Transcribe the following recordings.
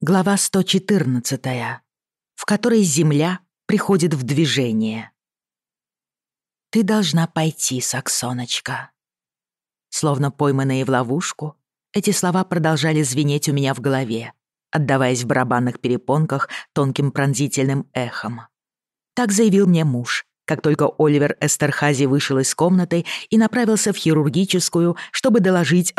Глава 114, в которой Земля приходит в движение. «Ты должна пойти, Саксоночка». Словно пойманные в ловушку, эти слова продолжали звенеть у меня в голове, отдаваясь в барабанных перепонках тонким пронзительным эхом. Так заявил мне муж, как только Оливер Эстерхази вышел из комнаты и направился в хирургическую, чтобы доложить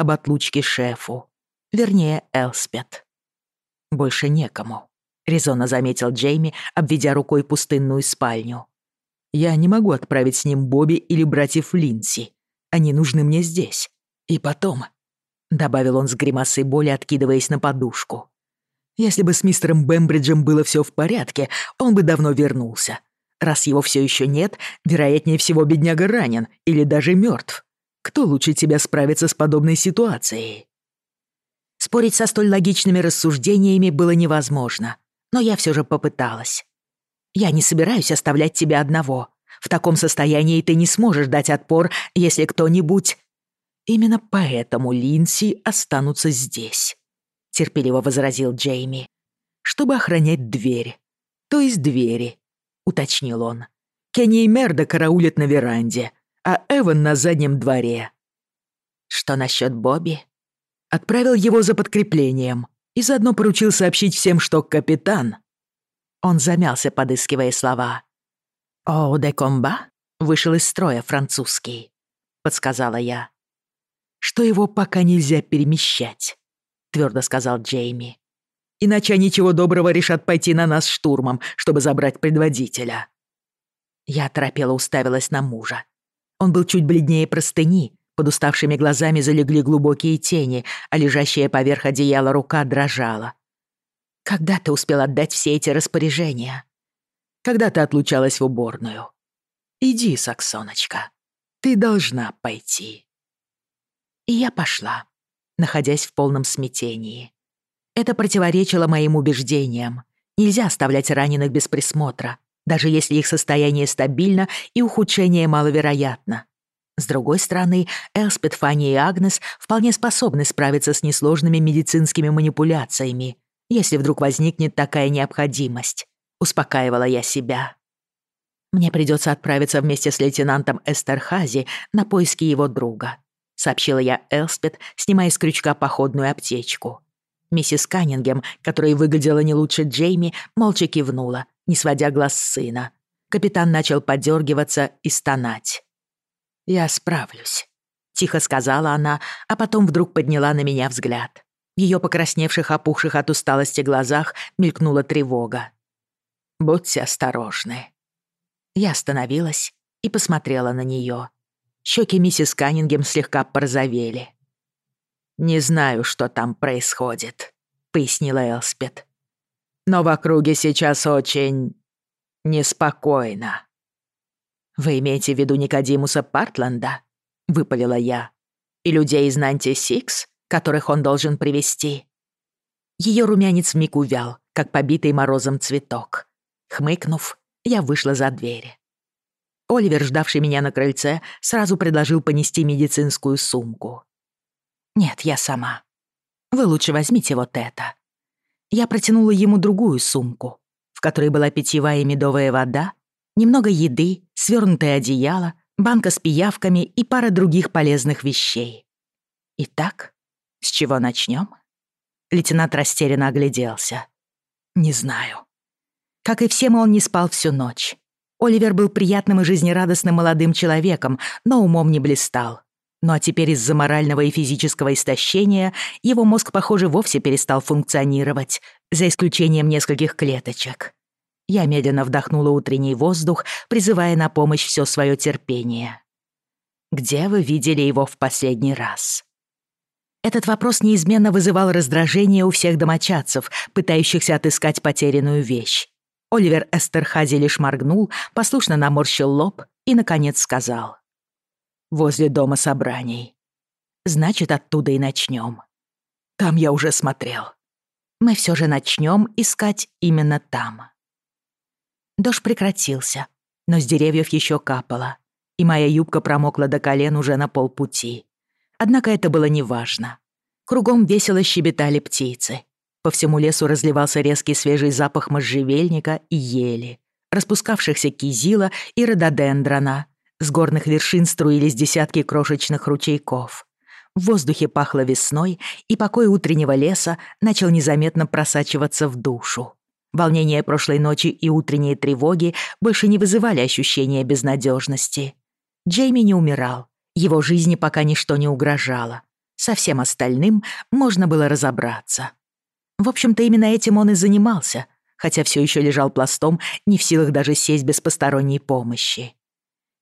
об отлучке шефу. Вернее, Элспет. «Больше некому», — резонно заметил Джейми, обведя рукой пустынную спальню. «Я не могу отправить с ним Бобби или братьев Линси. Они нужны мне здесь. И потом...» — добавил он с гримасой боли, откидываясь на подушку. «Если бы с мистером Бэмбриджем было все в порядке, он бы давно вернулся. Раз его все еще нет, вероятнее всего бедняга ранен или даже мертв. Кто лучше тебя справится с подобной ситуацией?» Спорить со столь логичными рассуждениями было невозможно, но я все же попыталась. «Я не собираюсь оставлять тебя одного. В таком состоянии ты не сможешь дать отпор, если кто-нибудь...» «Именно поэтому Линси останутся здесь», — терпеливо возразил Джейми. «Чтобы охранять дверь. То есть двери», — уточнил он. «Кенни и Мерда караулят на веранде, а Эван на заднем дворе». «Что насчет Бобби?» отправил его за подкреплением и заодно поручил сообщить всем, что капитан... Он замялся, подыскивая слова. «Оу де комба?» вышел из строя французский, подсказала я. Что его пока нельзя перемещать, твердо сказал Джейми. Иначе они чего доброго решат пойти на нас штурмом, чтобы забрать предводителя. Я торопело уставилась на мужа. Он был чуть бледнее простыни, под уставшими глазами залегли глубокие тени, а лежащая поверх одеяла рука дрожала. «Когда ты успел отдать все эти распоряжения?» «Когда ты отлучалась в уборную?» «Иди, Саксоночка, ты должна пойти». И я пошла, находясь в полном смятении. Это противоречило моим убеждениям. Нельзя оставлять раненых без присмотра, даже если их состояние стабильно и ухудшение маловероятно. С другой стороны, Элспет, Фанни и Агнес вполне способны справиться с несложными медицинскими манипуляциями, если вдруг возникнет такая необходимость. Успокаивала я себя. Мне придется отправиться вместе с лейтенантом Эстерхази на поиски его друга, сообщила я Элспет, снимая с крючка походную аптечку. Миссис Каннингем, которая выглядела не лучше Джейми, молча кивнула, не сводя глаз с сына. Капитан начал подергиваться и стонать. «Я справлюсь», — тихо сказала она, а потом вдруг подняла на меня взгляд. В её покрасневших, опухших от усталости глазах мелькнула тревога. «Будьте осторожны». Я остановилась и посмотрела на неё. Щеки миссис Каннингем слегка порозовели. «Не знаю, что там происходит», — пояснила Элспет. «Но в округе сейчас очень неспокойно». «Вы имеете в виду Никодимуса Партленда?» — выпалила я. «И людей из Нанти Сикс, которых он должен привести Ее румянец вмиг увял, как побитый морозом цветок. Хмыкнув, я вышла за дверь. Оливер, ждавший меня на крыльце, сразу предложил понести медицинскую сумку. «Нет, я сама. Вы лучше возьмите вот это». Я протянула ему другую сумку, в которой была питьевая медовая вода немного еды, свернутое одеяло, банка с пиявками и пара других полезных вещей. Итак, с чего начнем? Лейтенант растерянно огляделся. Не знаю. Как и все мы, он не спал всю ночь. Оливер был приятным и жизнерадостным молодым человеком, но умом не блистал. Ну а теперь из-за морального и физического истощения его мозг, похоже, вовсе перестал функционировать, за исключением нескольких клеточек. Я медленно вдохнула утренний воздух, призывая на помощь все свое терпение. «Где вы видели его в последний раз?» Этот вопрос неизменно вызывал раздражение у всех домочадцев, пытающихся отыскать потерянную вещь. Оливер Эстерхази лишь моргнул, послушно наморщил лоб и, наконец, сказал. «Возле дома собраний. Значит, оттуда и начнем. Там я уже смотрел. Мы все же начнем искать именно там». Дождь прекратился, но с деревьев еще капало, и моя юбка промокла до колен уже на полпути. Однако это было неважно. Кругом весело щебетали птицы. По всему лесу разливался резкий свежий запах можжевельника и ели, распускавшихся кизила и рододендрона. С горных вершин струились десятки крошечных ручейков. В воздухе пахло весной, и покой утреннего леса начал незаметно просачиваться в душу. Волнение прошлой ночи и утренние тревоги больше не вызывали ощущения безнадежности. Джейми не умирал. Его жизни пока ничто не угрожало. Со всем остальным можно было разобраться. В общем-то, именно этим он и занимался, хотя все еще лежал пластом, не в силах даже сесть без посторонней помощи.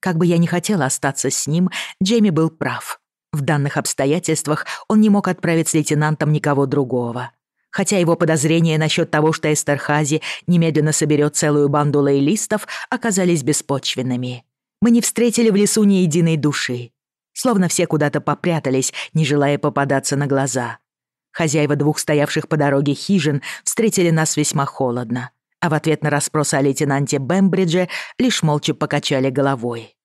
Как бы я ни хотела остаться с ним, Джейми был прав. В данных обстоятельствах он не мог отправить с лейтенантом никого другого хотя его подозрения насчет того, что Эстерхази немедленно соберет целую банду лейлистов, оказались беспочвенными. Мы не встретили в лесу ни единой души. Словно все куда-то попрятались, не желая попадаться на глаза. Хозяева двух стоявших по дороге хижин встретили нас весьма холодно, а в ответ на расспрос о лейтенанте Бэмбридже лишь молча покачали головой.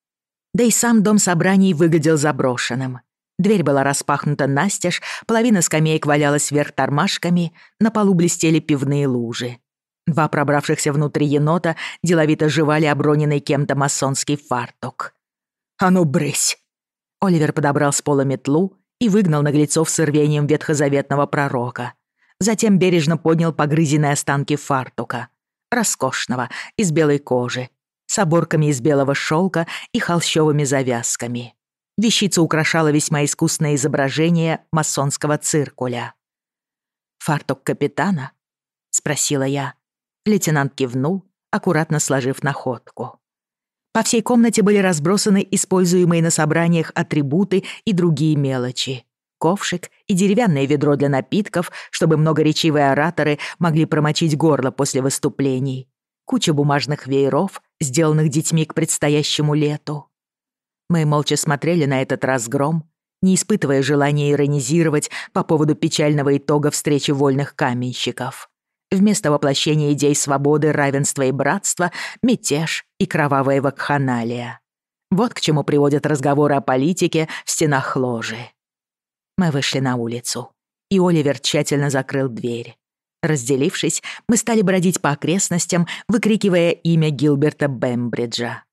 Да и сам дом собраний выглядел заброшенным. Дверь была распахнута настежь, половина скамеек валялась вверх тормашками, на полу блестели пивные лужи. Два пробравшихся внутрь енота деловито жевали оброненный кем-то масонский фартук. «А ну, брысь!» Оливер подобрал с пола метлу и выгнал наглецов с рвением ветхозаветного пророка. Затем бережно поднял погрызенные останки фартука. Роскошного, из белой кожи, с оборками из белого шелка и холщовыми завязками. Вещица украшала весьма искусное изображение масонского циркуля. «Фартук капитана?» — спросила я. Лейтенант кивнул, аккуратно сложив находку. По всей комнате были разбросаны используемые на собраниях атрибуты и другие мелочи. Ковшик и деревянное ведро для напитков, чтобы многоречивые ораторы могли промочить горло после выступлений. Куча бумажных вееров, сделанных детьми к предстоящему лету. Мы молча смотрели на этот разгром, не испытывая желания иронизировать по поводу печального итога встречи вольных каменщиков. Вместо воплощения идей свободы, равенства и братства — мятеж и кровавая вакханалия. Вот к чему приводят разговоры о политике в стенах ложи. Мы вышли на улицу, и Оливер тщательно закрыл дверь. Разделившись, мы стали бродить по окрестностям, выкрикивая имя Гилберта Бэмбриджа.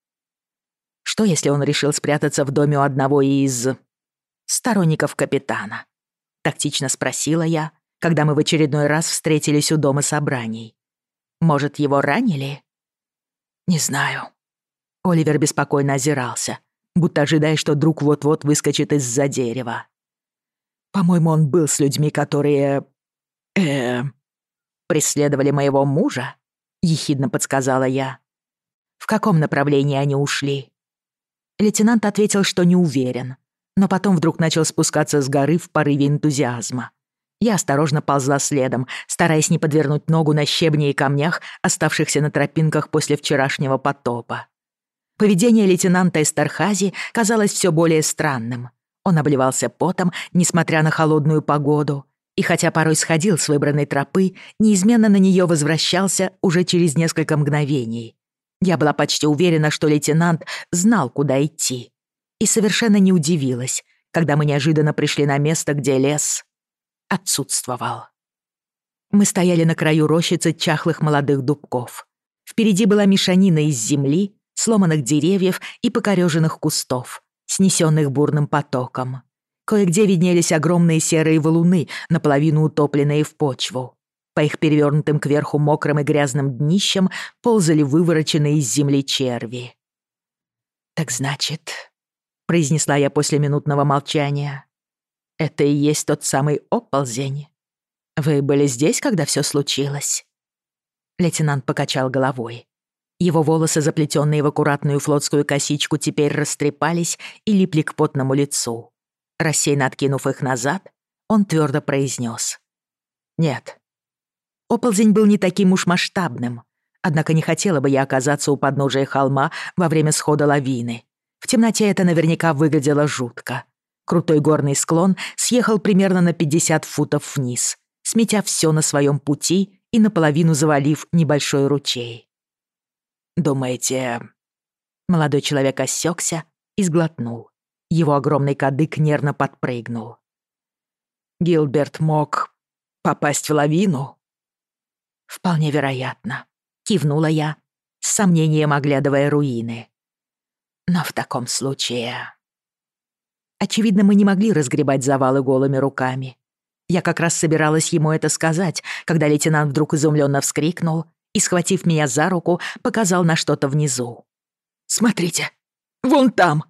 Что, если он решил спрятаться в доме у одного из... сторонников капитана? Тактично спросила я, когда мы в очередной раз встретились у дома собраний. Может, его ранили? Не знаю. Оливер беспокойно озирался, будто ожидая, что друг вот-вот выскочит из-за дерева. По-моему, он был с людьми, которые... э преследовали моего мужа, ехидно подсказала я. В каком направлении они ушли? Лейтенант ответил, что не уверен. Но потом вдруг начал спускаться с горы в порыве энтузиазма. Я осторожно ползла следом, стараясь не подвернуть ногу на щебне и камнях, оставшихся на тропинках после вчерашнего потопа. Поведение лейтенанта Эстерхази казалось все более странным. Он обливался потом, несмотря на холодную погоду, и хотя порой сходил с выбранной тропы, неизменно на нее возвращался уже через несколько мгновений, Я была почти уверена, что лейтенант знал, куда идти. И совершенно не удивилась, когда мы неожиданно пришли на место, где лес отсутствовал. Мы стояли на краю рощицы чахлых молодых дубков. Впереди была мешанина из земли, сломанных деревьев и покореженных кустов, снесенных бурным потоком. Кое-где виднелись огромные серые валуны, наполовину утопленные в почву. По их перевернутым кверху мокрым и грязным днищам ползали вывороченные из земли черви. «Так значит», — произнесла я после минутного молчания, «это и есть тот самый оползень. Вы были здесь, когда все случилось?» Лейтенант покачал головой. Его волосы, заплетенные в аккуратную флотскую косичку, теперь растрепались и липли к потному лицу. Рассеянно откинув их назад, он твердо произнес. «Нет». Оползень был не таким уж масштабным, однако не хотела бы я оказаться у подножия холма во время схода лавины. В темноте это наверняка выглядело жутко. Крутой горный склон съехал примерно на 50 футов вниз, сметя все на своем пути и наполовину завалив небольшой ручей. «Думаете...» Молодой человек осекся и сглотнул. Его огромный кадык нервно подпрыгнул. Гилберт мог Попасть в лавину? Вполне вероятно. Кивнула я, с сомнением оглядывая руины. Но в таком случае... Очевидно, мы не могли разгребать завалы голыми руками. Я как раз собиралась ему это сказать, когда лейтенант вдруг изумленно вскрикнул и, схватив меня за руку, показал на что-то внизу. «Смотрите, вон там!»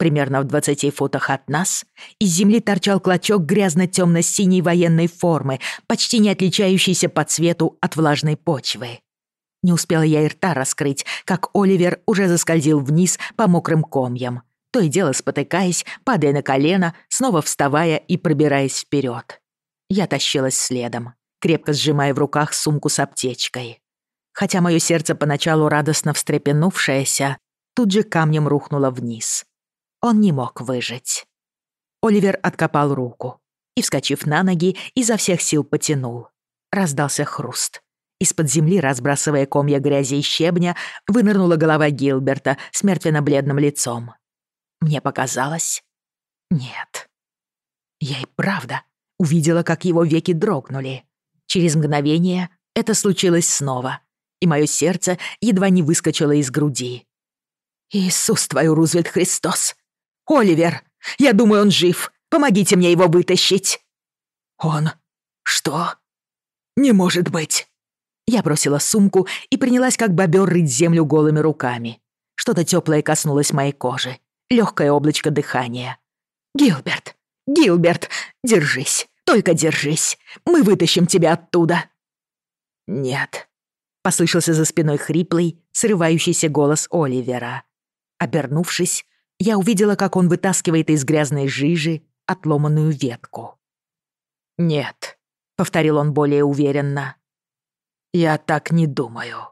примерно в 20 футах от нас, из земли торчал клочок грязно-темно-синей военной формы, почти не отличающийся по цвету от влажной почвы. Не успела я и рта раскрыть, как Оливер уже заскользил вниз по мокрым комьям, то и дело спотыкаясь, падая на колено, снова вставая и пробираясь вперед. Я тащилась следом, крепко сжимая в руках сумку с аптечкой. Хотя мое сердце поначалу радостно встрепенувшееся, тут же камнем рухнуло вниз — Он не мог выжить. Оливер откопал руку и, вскочив на ноги, изо всех сил потянул. Раздался хруст. Из-под земли, разбрасывая комья грязи и щебня, вынырнула голова Гилберта с мертвенно-бледным лицом. Мне показалось... Нет. Я и правда увидела, как его веки дрогнули. Через мгновение это случилось снова, и мое сердце едва не выскочило из груди. «Иисус твой, Рузвельт Христос! Оливер! Я думаю, он жив. Помогите мне его вытащить!» «Он... что?» «Не может быть!» Я бросила сумку и принялась как бобёр рыть землю голыми руками. Что-то тёплое коснулось моей кожи. Лёгкое облачко дыхания. «Гилберт! Гилберт! Держись! Только держись! Мы вытащим тебя оттуда!» «Нет», — послышался за спиной хриплый, срывающийся голос Оливера. Обернувшись, я увидела, как он вытаскивает из грязной жижи отломанную ветку. «Нет», — повторил он более уверенно. «Я так не думаю».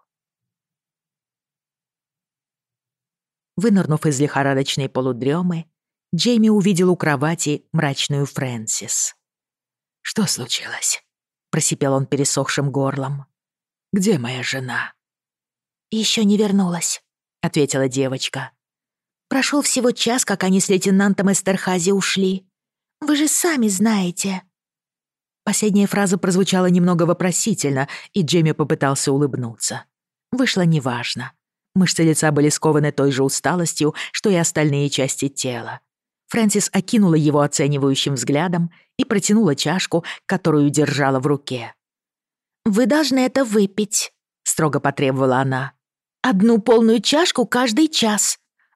Вынырнув из лихорадочной полудремы, Джейми увидел у кровати мрачную Фрэнсис. «Что случилось?» — просипел он пересохшим горлом. «Где моя жена?» «Еще не вернулась», — ответила девочка. «Прошел всего час, как они с лейтенантом Эстерхази ушли. Вы же сами знаете». Последняя фраза прозвучала немного вопросительно, и Джейми попытался улыбнуться. Вышло неважно. Мышцы лица были скованы той же усталостью, что и остальные части тела. Фрэнсис окинула его оценивающим взглядом и протянула чашку,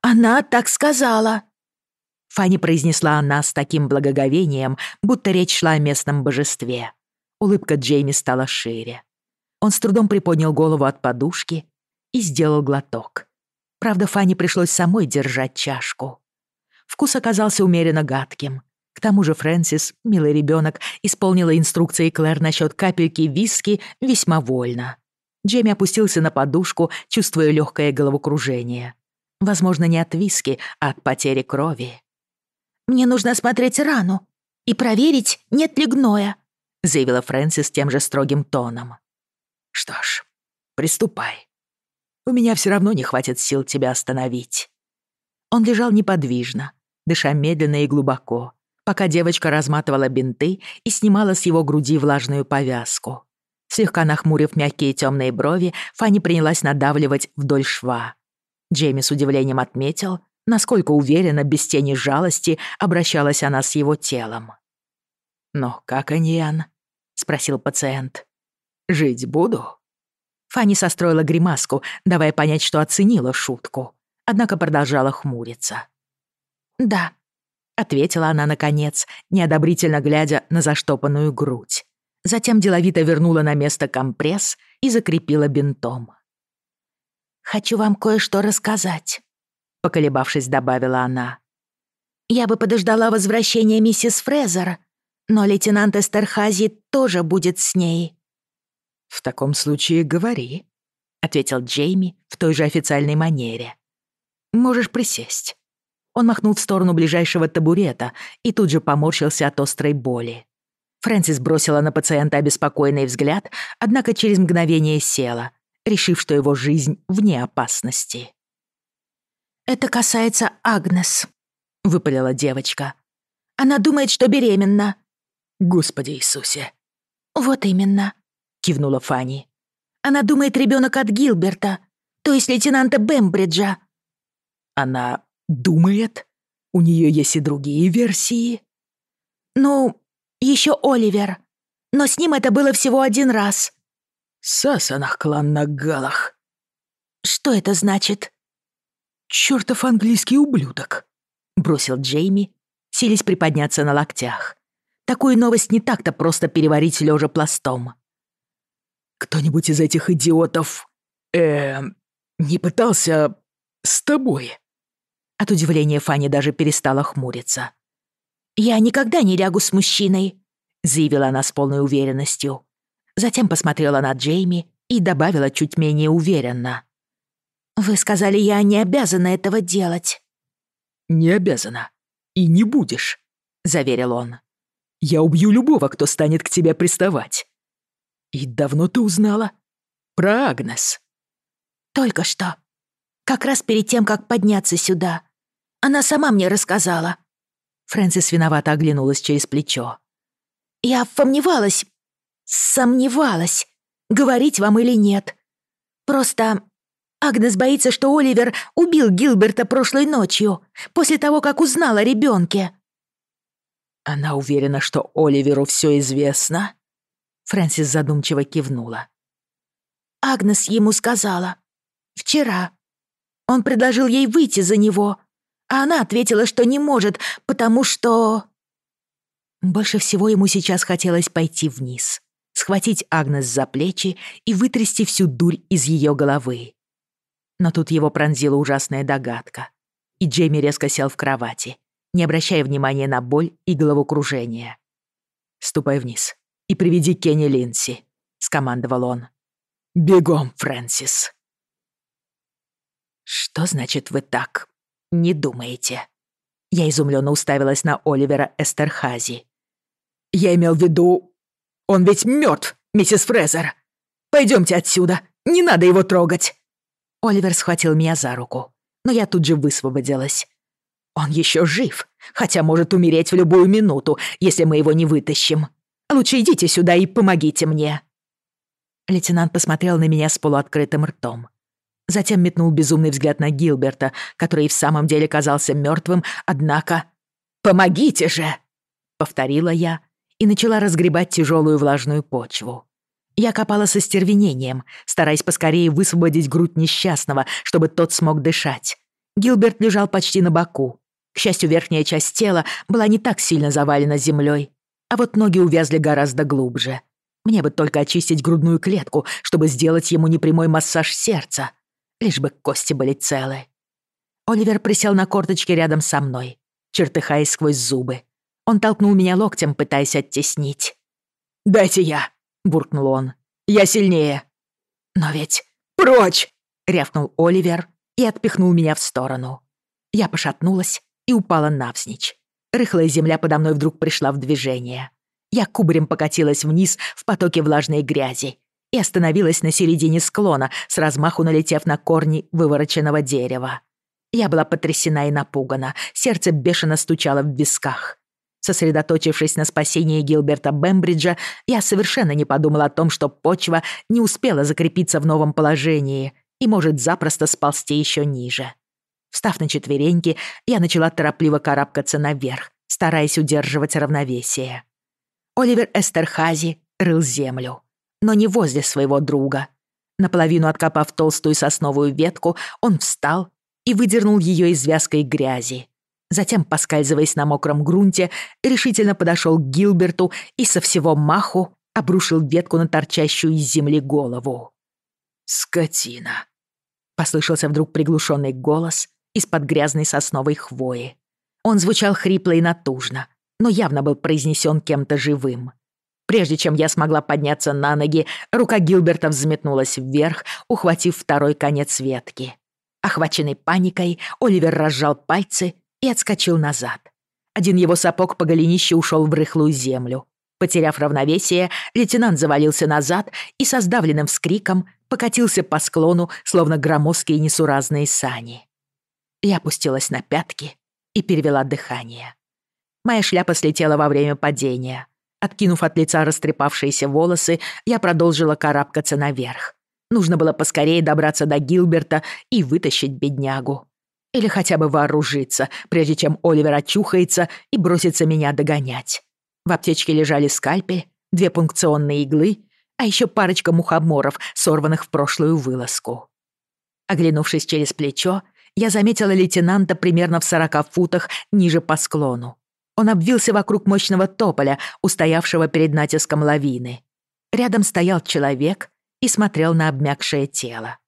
которую держала в руке. «Вы должны это выпить», — строго потребовала она. «Одну полную чашку каждый час. Она так сказала». Фанни произнесла она с таким благоговением, будто речь шла о местном божестве. Улыбка Джейми стала шире. Он с трудом приподнял голову от подушки и сделал глоток. Правда, Фанни пришлось самой держать чашку. Вкус оказался умеренно гадким. К тому же Фрэнсис, милый ребенок, исполнила инструкции Клэр насчет капельки виски весьма вольно. Джейми опустился на подушку, чувствуя легкое головокружение. возможно, не от виски, а от потери крови. «Мне нужно осмотреть рану и проверить, нет ли гноя», — заявила Фрэнсис тем же строгим тоном. «Что ж, приступай. У меня все равно не хватит сил тебя остановить». Он лежал неподвижно, дыша медленно и глубоко, пока девочка разматывала бинты и снимала с его груди влажную повязку. Слегка нахмурив мягкие темные брови, Фанни принялась надавливать вдоль шва. Джеймис удивлением отметил, насколько уверенно, без тени жалости, обращалась она с его телом. «Но как они, спросил пациент. «Жить буду?» Фанни состроила гримаску, давая понять, что оценила шутку, однако продолжала хмуриться. «Да», — ответила она наконец, неодобрительно глядя на заштопанную грудь. Затем деловито вернула на место компресс и закрепила бинтом хочу вам кое-что рассказать», — поколебавшись, добавила она. «Я бы подождала возвращения миссис Фрезер, но лейтенант Эстерхази тоже будет с ней». «В таком случае говори», — ответил Джейми в той же официальной манере. «Можешь присесть». Он махнул в сторону ближайшего табурета и тут же поморщился от острой боли. Фрэнсис бросила на пациента обеспокоенный взгляд, однако через мгновение села — решив, что его жизнь вне опасности. «Это касается Агнес», — выпалила девочка. «Она думает, что беременна». «Господи Иисусе!» «Вот именно», — кивнула Фанни. «Она думает, ребенок от Гилберта, то есть лейтенанта Бэмбриджа». «Она думает? У нее есть и другие версии?» «Ну, еще Оливер. Но с ним это было всего один раз. «Сасанах клан на галах». «Что это значит?» «Чёртов английский ублюдок», — бросил Джейми, силясь приподняться на локтях. Такую новость не так-то просто переварить лежа пластом. «Кто-нибудь из этих идиотов, э, не пытался с Затем посмотрела на Джейми и добавила чуть менее уверенно. «Вы сказали, я не обязана этого делать». «Не обязана. И не будешь», — заверил он. «Я убью любого, кто станет к тебе приставать». «И давно ты узнала?» «Про Агнес». «Только что. Как раз перед тем, как подняться сюда. Она сама мне рассказала». Фрэнсис виновато оглянулась через плечо. «Я сомневалась, сомневалась, говорить вам или нет. Просто Агнес боится, что Оливер убил Гилберта прошлой ночью, после того, как узнал о ребенке. Она уверена, что Оливеру все известно? Фрэнсис задумчиво кивнула. Агнес ему сказала. Вчера. Он предложил ей выйти за него, а она ответила, что не может, потому схватить Агнес за плечи и вытрясти всю дурь из ее головы. Но тут его пронзила ужасная догадка, и Джейми резко сел в кровати, не обращая внимания на боль и головокружение. «Ступай вниз и приведи Кенни Линси», — скомандовал он. «Бегом, Фрэнсис!» «Что значит вы так? Не думаете?» Я изумленно уставилась на Оливера Эстерхази. «Я имел в виду, он ведь мертв, миссис Фрезер. Пойдемте отсюда, не надо его трогать. Оливер схватил меня за руку, но я тут же высвободилась. Он еще жив, хотя может умереть в любую минуту, если мы его не вытащим. Лучше идите сюда и помогите мне. Лейтенант посмотрел на меня с полуоткрытым ртом. Затем метнул безумный взгляд на Гилберта, который в самом деле казался мертвым, однако... «Помогите же!» — повторила я, и начала разгребать тяжелую влажную почву. Я копала со стервенением, стараясь поскорее высвободить грудь несчастного, чтобы тот смог дышать. Гилберт лежал почти на боку. К счастью, верхняя часть тела была не так сильно завалена землей, а вот ноги увязли гораздо глубже. Мне бы только очистить грудную клетку, чтобы сделать ему непрямой массаж сердца, лишь бы кости были целы. Оливер присел на корточки рядом со мной, чертыхаясь сквозь зубы, он толкнул меня локтем, пытаясь оттеснить. «Дайте я!» — буркнул он. «Я сильнее!» «Но ведь...» «Прочь!» — рявкнул Оливер и отпихнул меня в сторону. Я пошатнулась и упала навзничь. Рыхлая земля подо мной вдруг пришла в движение. Я кубарем покатилась вниз в потоке влажной грязи и остановилась на середине склона, с размаху налетев на корни вывороченного дерева. Я была потрясена и напугана, сердце бешено стучало в висках. Сосредоточившись на спасении Гилберта Бембриджа, я совершенно не подумала о том, что почва не успела закрепиться в новом положении и может запросто сползти еще ниже. Встав на четвереньки, я начала торопливо карабкаться наверх, стараясь удерживать равновесие. Оливер Эстерхази рыл землю но не возле своего друга. Наполовину откопав толстую сосновую ветку, он встал и выдернул ее из вязкой грязи. Затем, поскальзываясь на мокром грунте, решительно подошел к Гилберту и со всего маху обрушил ветку на торчащую из земли голову. «Скотина!» — послышался вдруг приглушенный голос из-под грязной сосновой хвои. Он звучал хрипло и натужно, но явно был произнесен кем-то живым. Прежде чем я смогла подняться на ноги, рука Гилберта взметнулась вверх, ухватив второй конец ветки. Охваченный паникой, Оливер разжал пальцы и отскочил назад. Один его сапог по голенище ушел в рыхлую землю. Потеряв равновесие, лейтенант завалился назад и со сдавленным вскриком покатился по склону, словно громоздкие несуразные сани. Я опустилась на пятки и перевела дыхание. Моя шляпа слетела во время падения — Откинув от лица растрепавшиеся волосы, я продолжила карабкаться наверх. Нужно было поскорее добраться до Гилберта и вытащить беднягу. Или хотя бы вооружиться, прежде чем Оливер очухается и бросится меня догонять. В аптечке лежали скальпель, две пункционные иглы, а еще парочка мухоморов, сорванных в прошлую вылазку. Оглянувшись через плечо, я заметила лейтенанта примерно в сорока футах ниже по склону. Он обвился вокруг мощного тополя, устоявшего перед натиском лавины. Рядом стоял человек и смотрел на обмякшее тело.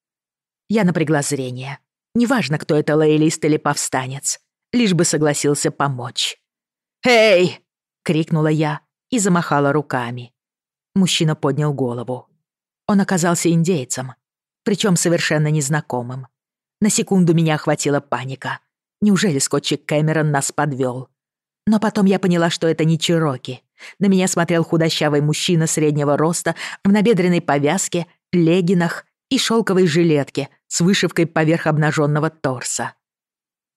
Я напрягла зрение. Неважно, кто это, лоялист или повстанец, лишь бы согласился помочь. «Эй!» — крикнула я и замахала руками. Мужчина поднял голову. Он оказался индейцем, причем совершенно незнакомым. На секунду меня охватила паника. Неужели скотчик Кэмерон нас подвел? Но потом я поняла, что это не Чироки. На меня смотрел худощавый мужчина среднего роста в набедренной повязке, легинах и шелковой жилетке с вышивкой поверх обнаженного торса.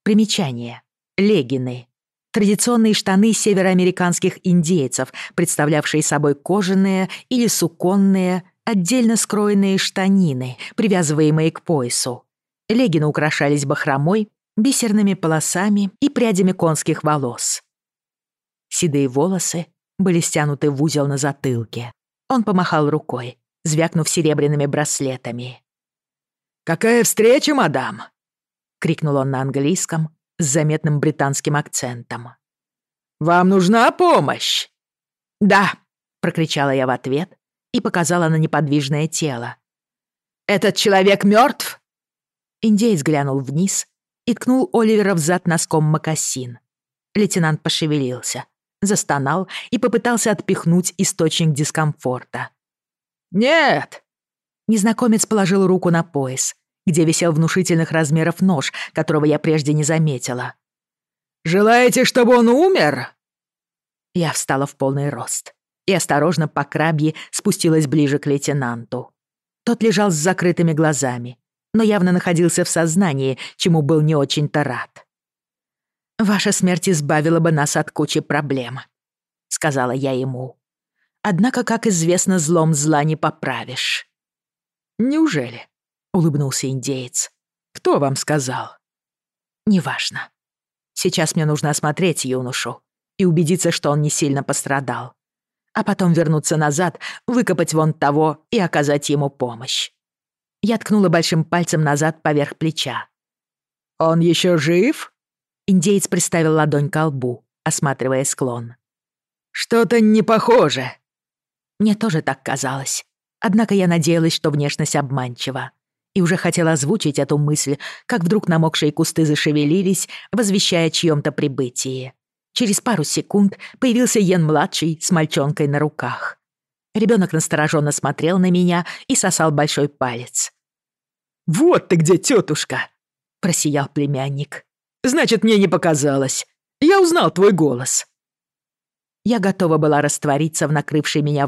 Примечание. Легины. Традиционные штаны североамериканских индейцев, представлявшие собой кожаные или суконные, отдельно скроенные штанины, привязываемые к поясу. Легины украшались бахромой, бисерными полосами и прядями конских волос. Седые волосы были стянуты в узел на затылке. Он помахал рукой, звякнув серебряными браслетами. «Какая встреча, мадам!» — крикнул он на английском с заметным британским акцентом. «Вам нужна помощь?» «Да!» — прокричала я в ответ и показала на неподвижное тело. «Этот человек мертв? Индеец глянул вниз и ткнул Оливера в зад носком мокасин. Лейтенант пошевелился, застонал и попытался отпихнуть источник дискомфорта. «Нет!» Незнакомец положил руку на пояс, где висел внушительных размеров нож, которого я прежде не заметила. «Желаете, чтобы он умер?» Я встала в полный рост и осторожно по крабье спустилась ближе к лейтенанту. Тот лежал с закрытыми глазами, но явно находился в сознании, чему был не очень-то рад. «Ваша смерть избавила бы нас от кучи проблем», — сказала я ему. «Однако, как известно, злом зла не поправишь». «Неужели?» — улыбнулся индеец. «Кто вам сказал?» «Неважно. Сейчас мне нужно осмотреть юношу и убедиться, что он не сильно пострадал. А потом вернуться назад, выкопать вон того и оказать ему помощь». Я ткнула большим пальцем назад поверх плеча. «Он еще жив?» Индеец приставил ладонь ко лбу, осматривая склон. «Что-то не похоже». Мне тоже так казалось, Однако я надеялась, что внешность обманчива. И уже хотела озвучить эту мысль, как вдруг намокшие кусты зашевелились, возвещая о чьём-то прибытии. Через пару секунд появился Йен-младший с мальчонкой на руках. Ребенок настороженно смотрел на меня и сосал большой палец. «Вот ты где, тетушка!» — просиял племянник. Значит, мне не показалось. Я узнал твой голос». Я готова была раствориться в накрывшей меня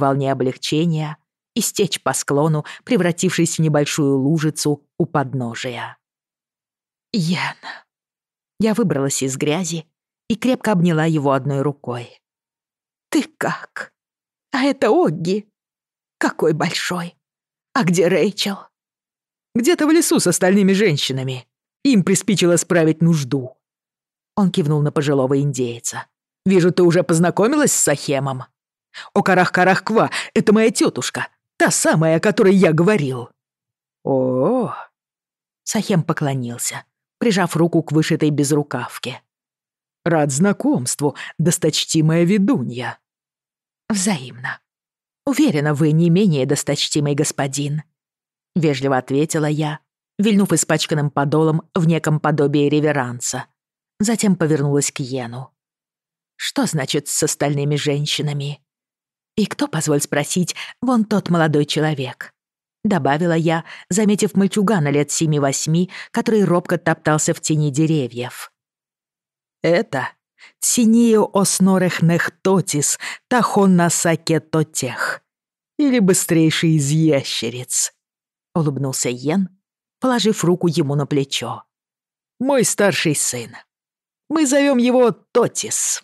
истечь по склону, превратившись в небольшую лужицу у подножия. «Яна!» Я выбралась из грязи и крепко обняла его одной рукой. «Ты как? А это Огги? Какой большой! А где Рэйчел?» «Где-то в лесу с остальными женщинами. Им приспичило справить нужду». Он кивнул на пожилого индейца. «Вижу, ты уже познакомилась с Сахемом?» «О, карах-карах-ква, это моя тетушка. Та самая, о которой я говорил. О, -о, -о Сахем поклонился, прижав руку к вышитой безрукавке. Рад знакомству, досточтимая ведунья. Взаимно. Уверена, вы не менее досточтимый господин. Вежливо ответила я, вильнув испачканным подолом в неком подобии реверанса. Затем повернулась к Йену. Что значит с остальными женщинами?«И кто, позволь спросить, вон тот молодой человек?» Добавила я, заметив мальчугана лет семи-восьми, который робко топтался в тени деревьев. «Это Тсинио Оснорех Нехтотис Тахон Насаке Тотех, или быстрейший из ящериц», — улыбнулся Йен, положив руку ему на плечо. «Мой старший сын. Мы зовем его Тотис».